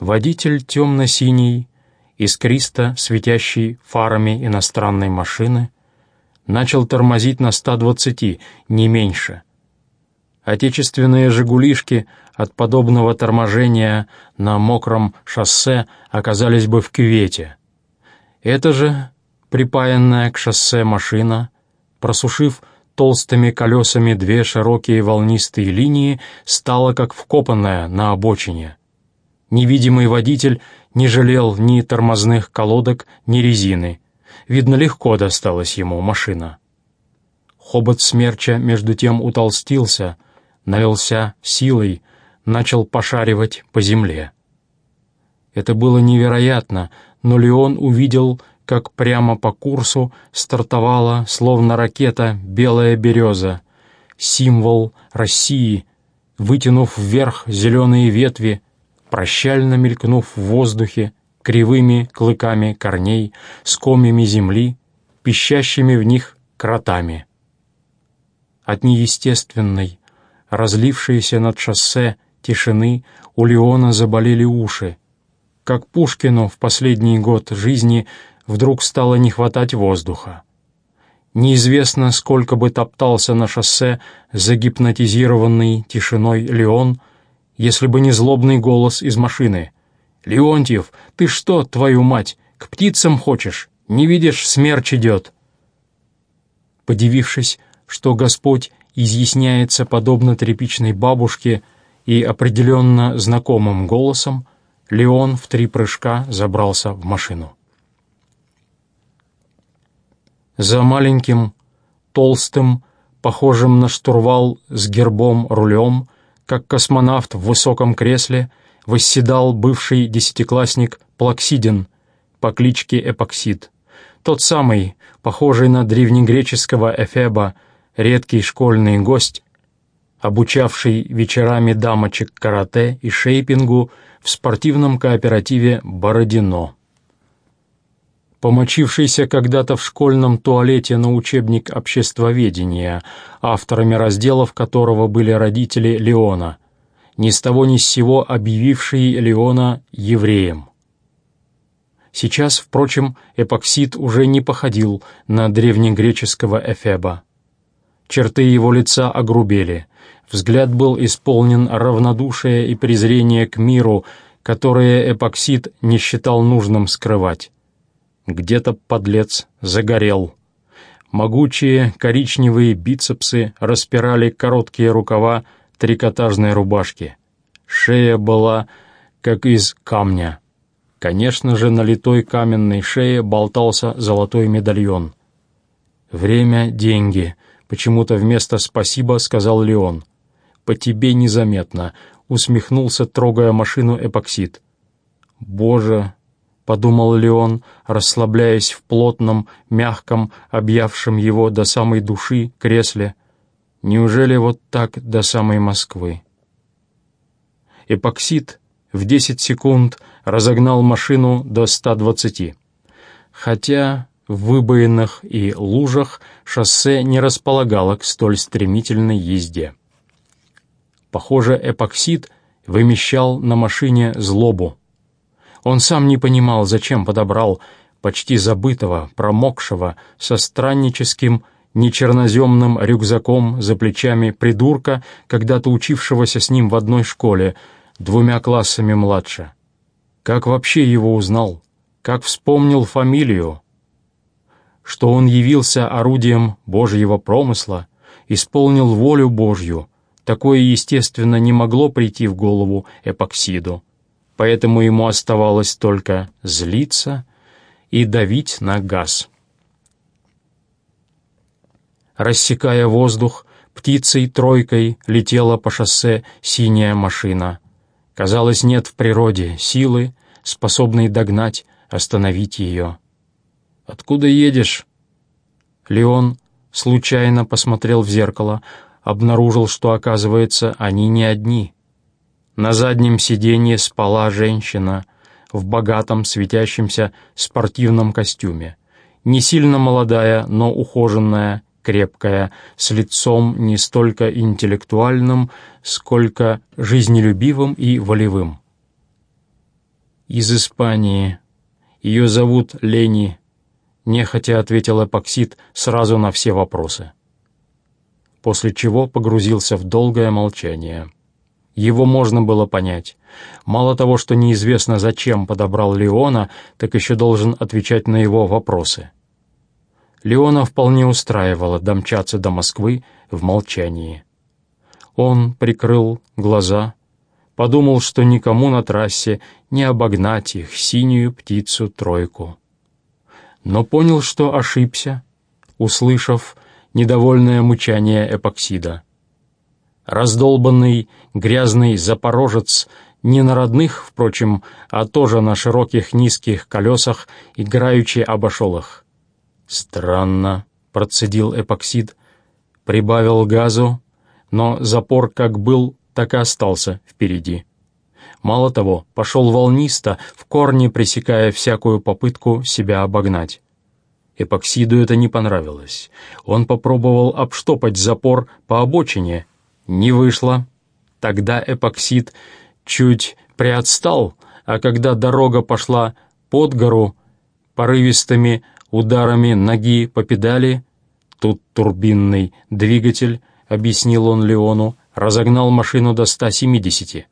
Водитель темно-синий, искристо светящий фарами иностранной машины, начал тормозить на 120, не меньше. Отечественные «Жигулишки» от подобного торможения на мокром шоссе оказались бы в кювете. Это же припаянная к шоссе машина, просушив толстыми колесами две широкие волнистые линии, стала как вкопанная на обочине. Невидимый водитель не жалел ни тормозных колодок, ни резины. Видно, легко досталась ему машина. Хобот смерча между тем утолстился, налился силой, начал пошаривать по земле. Это было невероятно, но Леон увидел, как прямо по курсу стартовала, словно ракета, белая береза, символ России, вытянув вверх зеленые ветви, прощально мелькнув в воздухе кривыми клыками корней, с комьями земли, пищащими в них кротами. От неестественной, разлившейся над шоссе тишины у Леона заболели уши. Как Пушкину в последний год жизни вдруг стало не хватать воздуха. Неизвестно, сколько бы топтался на шоссе загипнотизированный тишиной Леон, если бы не злобный голос из машины. «Леонтьев, ты что, твою мать, к птицам хочешь? Не видишь, смерч идет!» Подивившись, что Господь изъясняется подобно тряпичной бабушке и определенно знакомым голосом, Леон в три прыжка забрался в машину. За маленьким, толстым, похожим на штурвал с гербом рулем, как космонавт в высоком кресле, восседал бывший десятиклассник Плаксидин по кличке Эпоксид. Тот самый, похожий на древнегреческого Эфеба, редкий школьный гость, обучавший вечерами дамочек карате и шейпингу в спортивном кооперативе «Бородино». Помочившийся когда-то в школьном туалете на учебник обществоведения, авторами разделов которого были родители Леона, ни с того ни с сего объявивший Леона евреем. Сейчас, впрочем, эпоксид уже не походил на древнегреческого Эфеба. Черты его лица огрубели, взгляд был исполнен равнодушия и презрения к миру, которое эпоксид не считал нужным скрывать. Где-то подлец загорел. Могучие коричневые бицепсы распирали короткие рукава трикотажной рубашки. Шея была как из камня. Конечно же, на литой каменной шее болтался золотой медальон. «Время — деньги», — почему-то вместо «спасибо» сказал Леон. «По тебе незаметно», — усмехнулся, трогая машину эпоксид. «Боже!» — подумал Леон, расслабляясь в плотном, мягком, объявшем его до самой души кресле. «Неужели вот так до самой Москвы?» Эпоксид в 10 секунд разогнал машину до 120. Хотя в выбоинах и лужах шоссе не располагало к столь стремительной езде. Похоже, эпоксид вымещал на машине злобу. Он сам не понимал, зачем подобрал почти забытого, промокшего, со странническим, нечерноземным рюкзаком за плечами придурка, когда-то учившегося с ним в одной школе, двумя классами младше. Как вообще его узнал? Как вспомнил фамилию? Что он явился орудием Божьего промысла, исполнил волю Божью, такое, естественно, не могло прийти в голову эпоксиду, поэтому ему оставалось только злиться и давить на газ. Рассекая воздух, птицей-тройкой летела по шоссе синяя машина — Казалось, нет в природе силы, способной догнать, остановить ее. «Откуда едешь?» Леон случайно посмотрел в зеркало, обнаружил, что, оказывается, они не одни. На заднем сиденье спала женщина в богатом светящемся спортивном костюме. Не сильно молодая, но ухоженная, крепкая, с лицом не столько интеллектуальным, сколько жизнелюбивым и волевым. «Из Испании. Ее зовут Лени», — нехотя ответил эпоксид сразу на все вопросы. После чего погрузился в долгое молчание. Его можно было понять. Мало того, что неизвестно, зачем подобрал Леона, так еще должен отвечать на его вопросы. Леона вполне устраивало домчаться до Москвы в молчании. Он прикрыл глаза, подумал, что никому на трассе не обогнать их, синюю птицу-тройку. Но понял, что ошибся, услышав недовольное мычание эпоксида. Раздолбанный, грязный запорожец не на родных, впрочем, а тоже на широких низких колесах, играючи обошел их. «Странно», — процедил эпоксид, прибавил газу, но запор как был, так и остался впереди. Мало того, пошел волнисто, в корне пресекая всякую попытку себя обогнать. Эпоксиду это не понравилось. Он попробовал обштопать запор по обочине — не вышло. Тогда эпоксид чуть приотстал, а когда дорога пошла под гору, порывистыми ударами ноги по педали, тут турбинный двигатель, объяснил он Леону, разогнал машину до 170.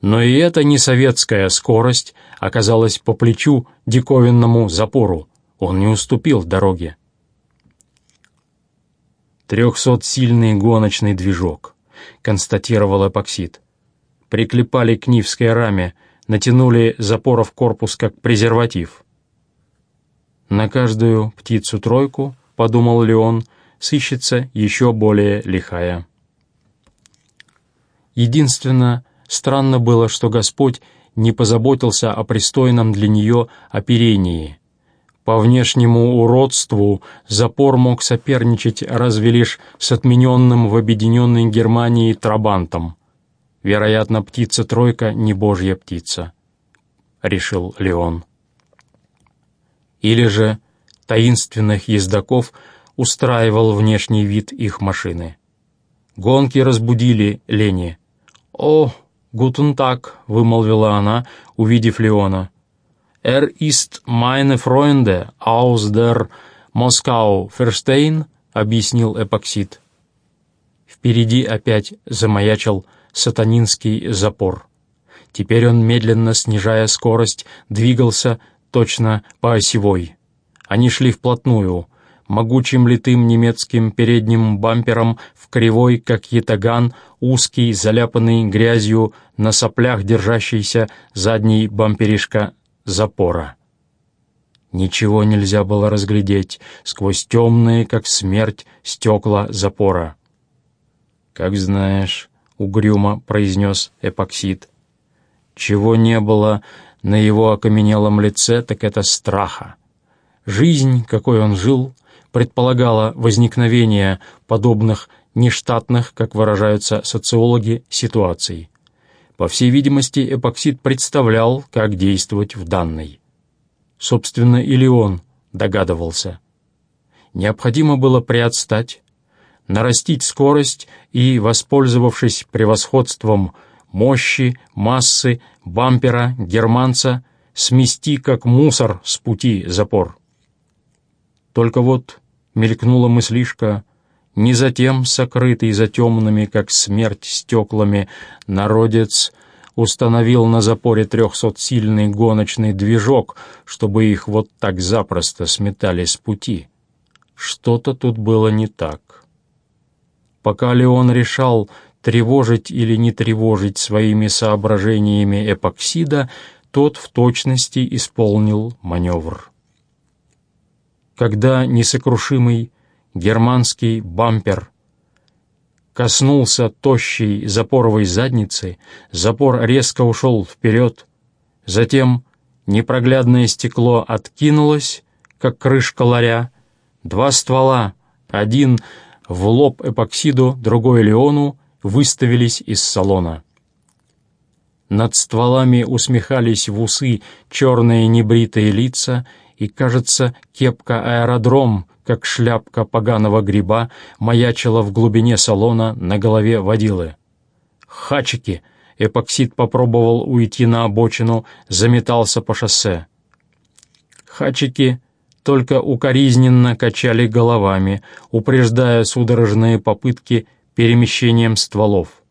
Но и эта не советская скорость оказалась по плечу диковинному запору. Он не уступил дороге. «Трехсотсильный гоночный движок», — констатировал эпоксид. Приклепали к нивской раме, натянули запоров корпус как презерватив. «На каждую птицу-тройку», — подумал Леон, — «сыщется еще более лихая». Единственно, странно было, что Господь не позаботился о пристойном для нее оперении — по внешнему уродству запор мог соперничать разве лишь с отмененным в объединенной Германии Трабантом. Вероятно, птица-тройка не божья птица, — решил Леон. Или же таинственных ездаков устраивал внешний вид их машины. Гонки разбудили Лени. «О, гутен так», — вымолвила она, увидев Леона. «Er ist meine Freunde aus der Moskau verstehen?» — объяснил эпоксид. Впереди опять замаячил сатанинский запор. Теперь он, медленно снижая скорость, двигался точно по осевой. Они шли вплотную, могучим литым немецким передним бампером в кривой, как ятаган, узкий, заляпанный грязью, на соплях держащийся задний бамперишка запора. Ничего нельзя было разглядеть сквозь темные, как смерть, стекла запора. «Как знаешь», — угрюмо произнес эпоксид. Чего не было на его окаменелом лице, так это страха. Жизнь, какой он жил, предполагала возникновение подобных нештатных, как выражаются социологи, ситуаций. По всей видимости, эпоксид представлял, как действовать в данной. Собственно, или он догадывался. Необходимо было приотстать, нарастить скорость и, воспользовавшись превосходством мощи, массы, бампера, германца, смести как мусор с пути запор. Только вот мелькнула мыслишка, не затем сокрытый за темными, как смерть, стеклами, народец установил на запоре трехсотсильный гоночный движок, чтобы их вот так запросто сметали с пути. Что-то тут было не так. Пока Леон решал, тревожить или не тревожить своими соображениями эпоксида, тот в точности исполнил маневр. Когда несокрушимый германский бампер. Коснулся тощей запоровой задницы, запор резко ушел вперед, затем непроглядное стекло откинулось, как крышка ларя, два ствола, один в лоб эпоксиду, другой Леону, выставились из салона. Над стволами усмехались в усы черные небритые лица, и, кажется, кепка-аэродром как шляпка поганого гриба, маячила в глубине салона на голове водилы. «Хачики!» Эпоксид попробовал уйти на обочину, заметался по шоссе. Хачики только укоризненно качали головами, упреждая судорожные попытки перемещением стволов.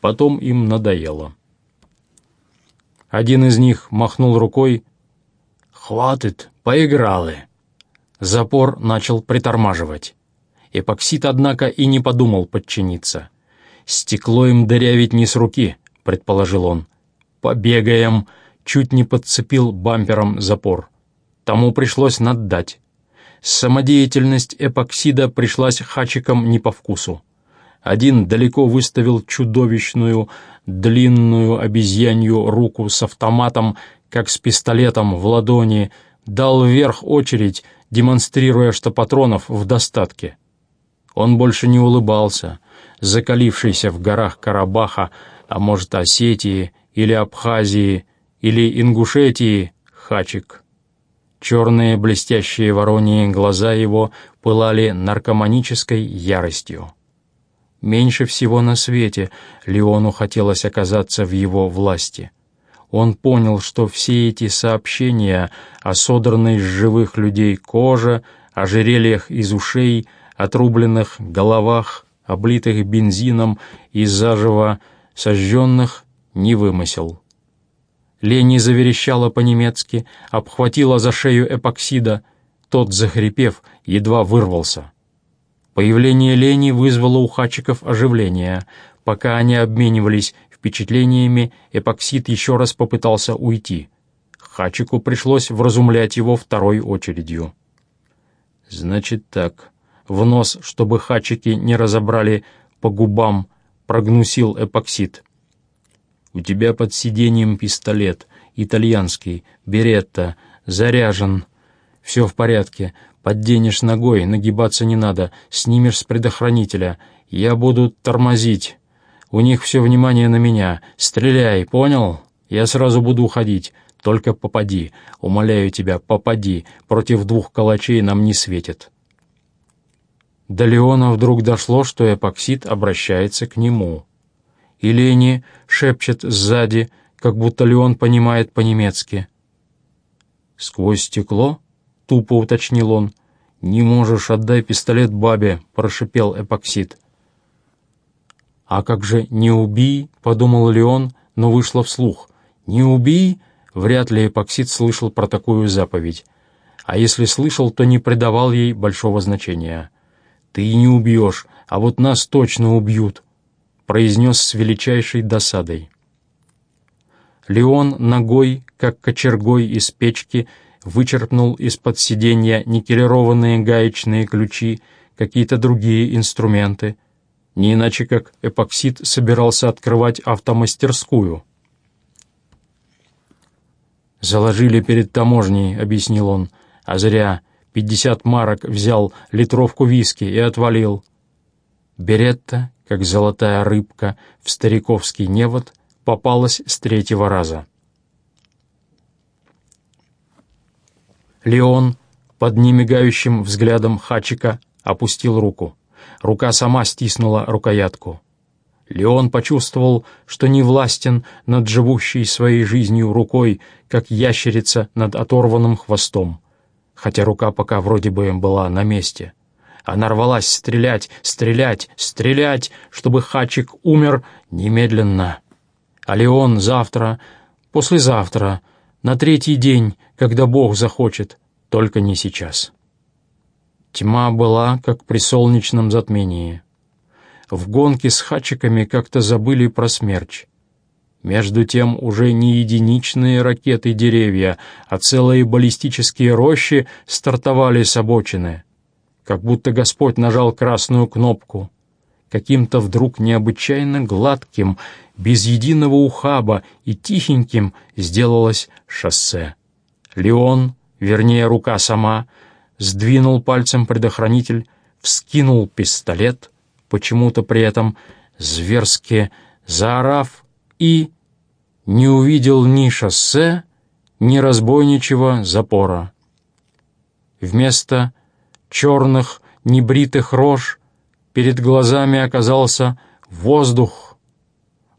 Потом им надоело. Один из них махнул рукой. «Хватит, поиграли!» Запор начал притормаживать. Эпоксид, однако, и не подумал подчиниться. «Стекло им дырявить не с руки», — предположил он. «Побегаем!» — чуть не подцепил бампером запор. Тому пришлось наддать. Самодеятельность эпоксида пришлась хачикам не по вкусу. Один далеко выставил чудовищную, длинную обезьянью руку с автоматом, как с пистолетом в ладони, дал вверх очередь, демонстрируя, что патронов в достатке. Он больше не улыбался, закалившийся в горах Карабаха, а может, Осетии или Абхазии или Ингушетии, хачик. Черные блестящие вороньи глаза его пылали наркоманической яростью. Меньше всего на свете Леону хотелось оказаться в его власти. Он понял, что все эти сообщения о содранной с живых людей коже, ожерельях из ушей, отрубленных головах, облитых бензином и заживо сожженных, не вымысел. Лени заверещала по-немецки, обхватила за шею эпоксида. Тот, захрипев, едва вырвался. Появление Лени вызвало у хачиков оживление. Пока они обменивались впечатлениями, эпоксид еще раз попытался уйти. Хачику пришлось вразумлять его второй очередью. «Значит так. В нос, чтобы хачики не разобрали по губам, прогнусил эпоксид. У тебя под сиденьем пистолет, итальянский, беретта, заряжен. Все в порядке. Подденешь ногой, нагибаться не надо, снимешь с предохранителя. Я буду тормозить. У них все внимание на меня. Стреляй, понял? Я сразу буду уходить. Только попади. Умоляю тебя, попади. Против двух калачей нам не светит. До Леона вдруг дошло, что эпоксид обращается к нему и Лени шепчет сзади, как будто Леон понимает по-немецки. «Сквозь стекло?» — тупо уточнил он. «Не можешь, отдай пистолет бабе», — прошипел эпоксид. «А как же «не убий», — подумал Леон, но вышло вслух. «Не убий?» — вряд ли эпоксид слышал про такую заповедь. А если слышал, то не придавал ей большого значения. «Ты не убьешь, а вот нас точно убьют», произнес с величайшей досадой. Леон ногой, как кочергой из печки, вычерпнул из-под сиденья никелированные гаечные ключи, какие-то другие инструменты. Не иначе как эпоксид собирался открывать автомастерскую. «Заложили перед таможней», — объяснил он, — «а зря. Пятьдесят марок взял литровку виски и отвалил». Беретта как золотая рыбка в стариковский невод, попалась с третьего раза. Леон под немигающим взглядом Хачика опустил руку. Рука сама стиснула рукоятку. Леон почувствовал, что не властен над живущей своей жизнью рукой, как ящерица над оторванным хвостом, хотя рука пока вроде бы была на месте. Она рвалась стрелять, стрелять, стрелять, чтобы Хачик умер немедленно. А Леон завтра, послезавтра, на третий день, когда Бог захочет, только не сейчас. Тьма была, как при солнечном затмении. В гонке с хачиками как-то забыли про смерч. Между тем уже не единичные ракеты деревья, а целые баллистические рощи стартовали с обочины как будто Господь нажал красную кнопку. Каким-то вдруг необычайно гладким, без единого ухаба и тихеньким сделалось шоссе. Леон, вернее рука сама, сдвинул пальцем предохранитель, вскинул пистолет, почему-то при этом зверски заорав, и не увидел ни шоссе, ни разбойничьего запора. Вместо черных, небритых рож, перед глазами оказался воздух.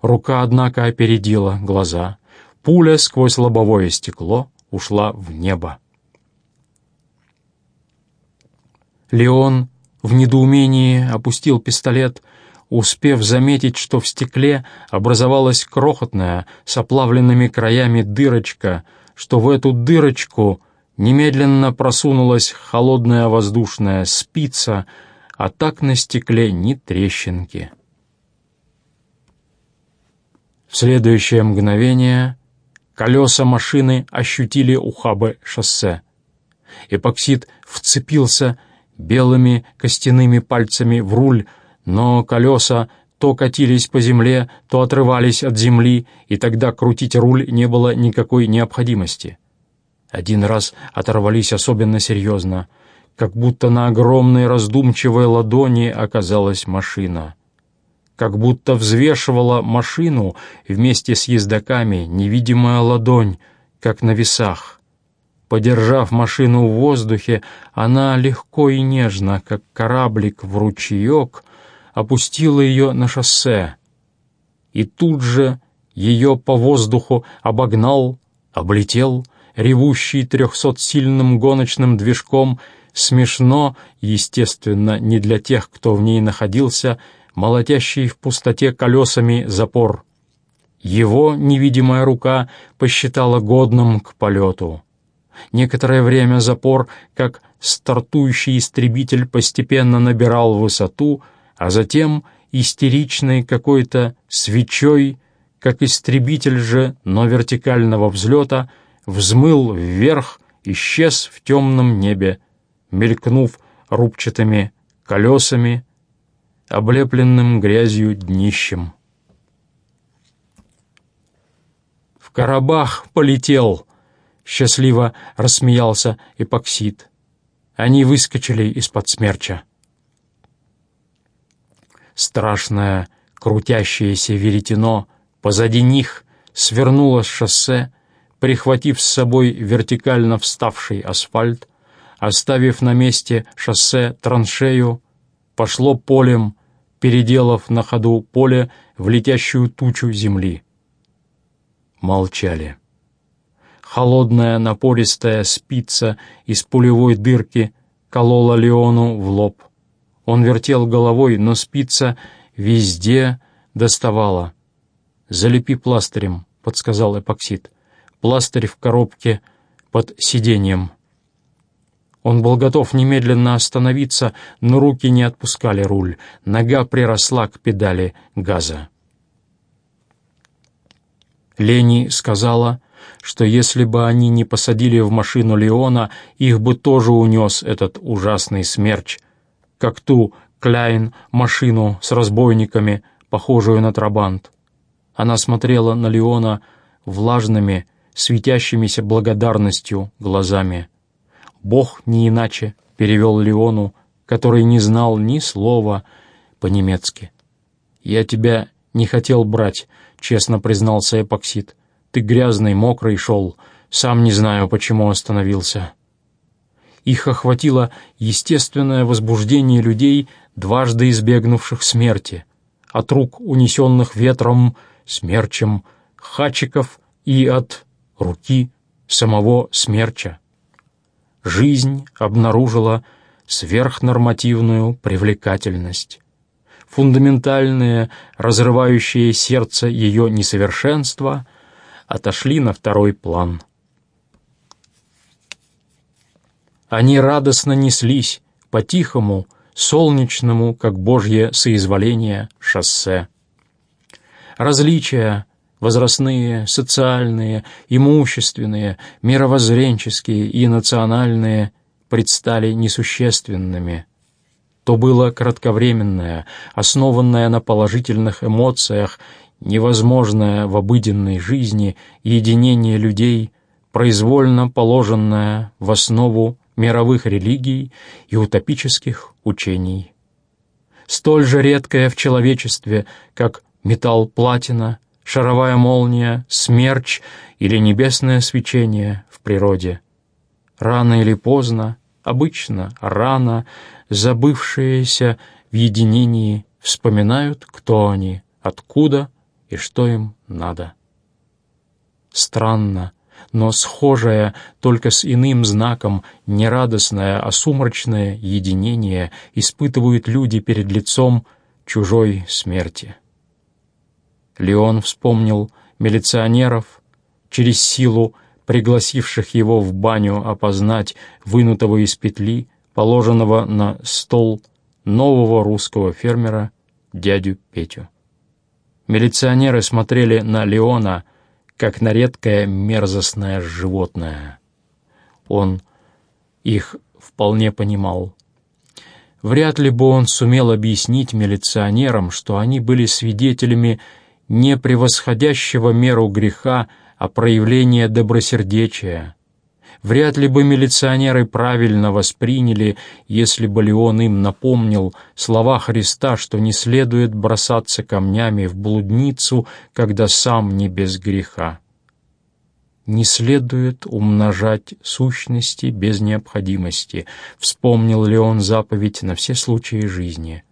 Рука, однако, опередила глаза. Пуля сквозь лобовое стекло ушла в небо. Леон в недоумении опустил пистолет, успев заметить, что в стекле образовалась крохотная, с оплавленными краями дырочка, что в эту дырочку немедленно просунулась холодная воздушная спица, а так на стекле ни трещинки. В следующее мгновение колеса машины ощутили ухабы шоссе. Эпоксид вцепился белыми костяными пальцами в руль, но колеса то катились по земле, то отрывались от земли, и тогда крутить руль не было никакой необходимости. Один раз оторвались особенно серьезно, как будто на огромной раздумчивой ладони оказалась машина. Как будто взвешивала машину вместе с ездаками невидимая ладонь, как на весах. Подержав машину в воздухе, она легко и нежно, как кораблик в ручеек, опустила ее на шоссе. И тут же ее по воздуху обогнал, облетел, ревущий трехсотсильным гоночным движком, смешно, естественно, не для тех, кто в ней находился, молотящий в пустоте колесами запор. Его невидимая рука посчитала годным к полету. Некоторое время запор, как стартующий истребитель, постепенно набирал высоту, а затем истеричной какой-то свечой, как истребитель же, но вертикального взлета, взмыл вверх, исчез в темном небе, мелькнув рубчатыми колесами, облепленным грязью днищем. В Карабах полетел — Счастливо рассмеялся эпоксид. Они выскочили из-под смерча. Страшное крутящееся веретено позади них свернуло с шоссе, прихватив с собой вертикально вставший асфальт, оставив на месте шоссе траншею, пошло полем, переделав на ходу поле в летящую тучу земли. Молчали. Холодная напористая спица из пулевой дырки колола Леону в лоб. Он вертел головой, но спица везде доставала. «Залепи пластырем», — подсказал эпоксид. «Пластырь в коробке под сиденьем». Он был готов немедленно остановиться, но руки не отпускали руль. Нога приросла к педали газа. Лени сказала, что если бы они не посадили в машину Леона, их бы тоже унес этот ужасный смерч, как ту Кляйн машину с разбойниками, похожую на трабант. Она смотрела на Леона влажными, светящимися благодарностью глазами. Бог не иначе перевел Леону, который не знал ни слова по-немецки. «Я тебя не хотел брать», — честно признался Эпоксид. Ты грязный, мокрый шел, сам не знаю, почему остановился». Их охватило естественное возбуждение людей, дважды избегнувших смерти, от рук, унесенных ветром, смерчем, хачиков и от руки самого смерча. Жизнь обнаружила сверхнормативную привлекательность. Фундаментальное, разрывающее сердце ее несовершенство — отошли на второй план. Они радостно неслись по тихому, солнечному, как божье соизволение, шоссе. Различия возрастные, социальные, имущественные, мировоззренческие и национальные предстали несущественными. То было кратковременное, основанное на положительных эмоциях невозможное в обыденной жизни единение людей, произвольно положенное в основу мировых религий и утопических учений. Столь же редкое в человечестве, как металл-платина, шаровая молния, смерч или небесное свечение в природе. Рано или поздно, обычно рано, забывшиеся в единении вспоминают, кто они, откуда и что им надо. Странно, но схожее, только с иным знаком, нерадостное, а сумрачное единение испытывают люди перед лицом чужой смерти. Леон вспомнил милиционеров, через силу пригласивших его в баню опознать вынутого из петли, положенного на стол нового русского фермера, дядю Петю. Милиционеры смотрели на Леона, как на редкое мерзостное животное. Он их вполне понимал. Вряд ли бы он сумел объяснить милиционерам, что они были свидетелями не превосходящего меру греха, а проявления добросердечия. Вряд ли бы милиционеры правильно восприняли, если бы Леон им напомнил слова Христа, что не следует бросаться камнями в блудницу, когда сам не без греха. Не следует умножать сущности без необходимости, вспомнил Леон заповедь на все случаи жизни.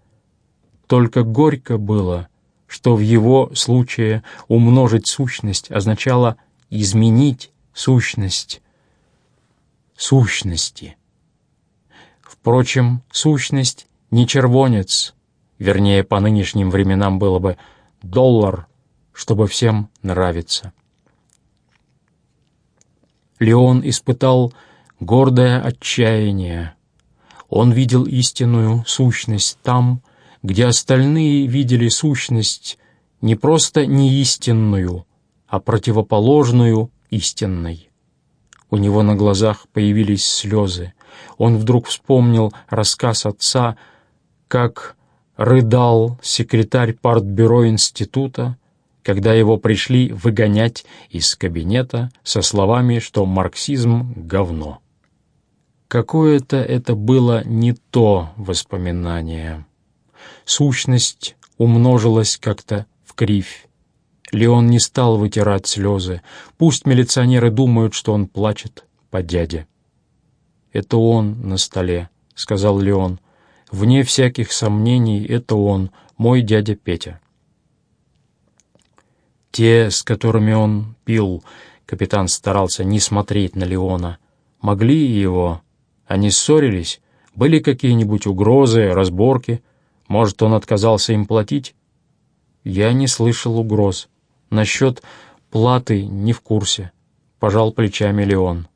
Только горько было, что в его случае умножить сущность означало изменить сущность, сущности. Впрочем, сущность не червонец, вернее, по нынешним временам было бы доллар, чтобы всем нравиться. Леон испытал гордое отчаяние. Он видел истинную сущность там, где остальные видели сущность не просто неистинную, а противоположную истинной. У него на глазах появились слезы. Он вдруг вспомнил рассказ отца, как рыдал секретарь партбюро института, когда его пришли выгонять из кабинета со словами, что марксизм — говно. Какое-то это было не то воспоминание. Сущность умножилась как-то в кривь. Леон не стал вытирать слезы. Пусть милиционеры думают, что он плачет по дяде. «Это он на столе», — сказал Леон. «Вне всяких сомнений, это он, мой дядя Петя». Те, с которыми он пил, капитан старался не смотреть на Леона, могли его... Они ссорились, были какие-нибудь угрозы, разборки. Может, он отказался им платить? Я не слышал угроз. Насчет платы не в курсе, пожал плечами Леон.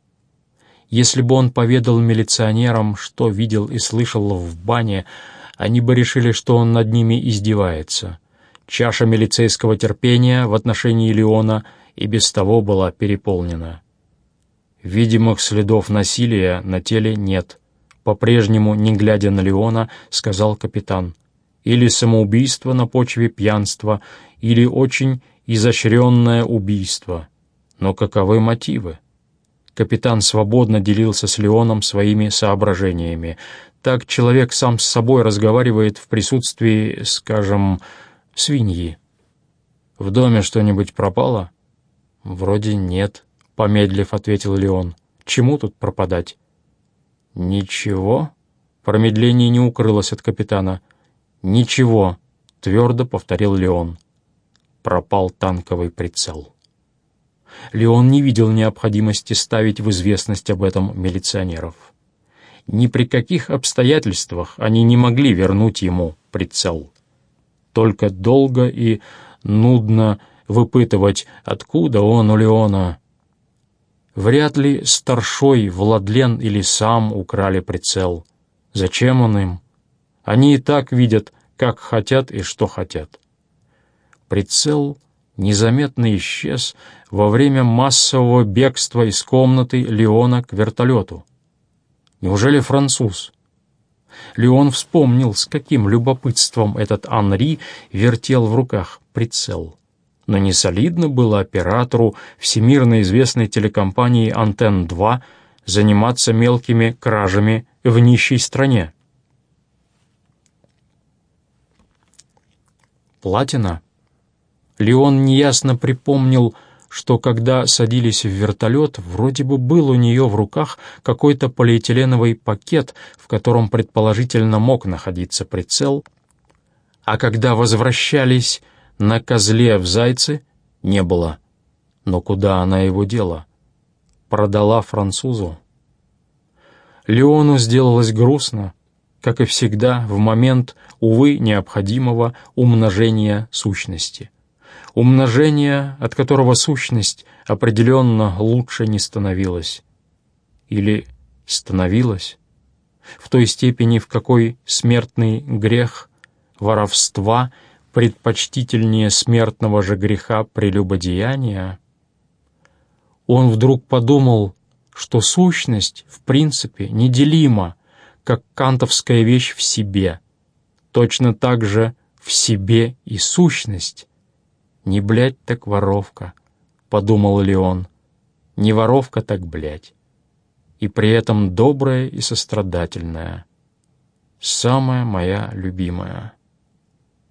Если бы он поведал милиционерам, что видел и слышал в бане, они бы решили, что он над ними издевается. Чаша милицейского терпения в отношении Леона и без того была переполнена. Видимых следов насилия на теле нет. По-прежнему, не глядя на Леона, сказал капитан. Или самоубийство на почве пьянства, или очень изощренное убийство. Но каковы мотивы? Капитан свободно делился с Леоном своими соображениями. Так человек сам с собой разговаривает в присутствии, скажем, свиньи. «В доме что-нибудь пропало?» «Вроде нет», — помедлив ответил Леон. «Чему тут пропадать?» «Ничего?» Промедление не укрылось от капитана. «Ничего», — твердо повторил Леон пропал танковый прицел. Леон не видел необходимости ставить в известность об этом милиционеров. Ни при каких обстоятельствах они не могли вернуть ему прицел. Только долго и нудно выпытывать, откуда он у Леона. Вряд ли старшой Владлен или сам украли прицел. Зачем он им? Они и так видят, как хотят и что хотят. Прицел незаметно исчез во время массового бегства из комнаты Леона к вертолету. Неужели француз? Леон вспомнил, с каким любопытством этот Анри вертел в руках прицел. Но не солидно было оператору всемирно известной телекомпании «Антенн-2» заниматься мелкими кражами в нищей стране. Платина Леон неясно припомнил, что когда садились в вертолет, вроде бы был у нее в руках какой-то полиэтиленовый пакет, в котором предположительно мог находиться прицел, а когда возвращались На козле в зайце не было. Но куда она его дела? Продала французу. Леону сделалось грустно, как и всегда в момент, увы, необходимого умножения сущности. Умножение, от которого сущность определенно лучше не становилась. Или становилась? В той степени, в какой смертный грех воровства предпочтительнее смертного же греха прелюбодеяния? Он вдруг подумал, что сущность, в принципе, неделима, как кантовская вещь в себе. Точно так же в себе и сущность. «Не блядь, так воровка», — подумал Леон. «Не воровка, так блядь». И при этом добрая и сострадательная. Самая моя любимая.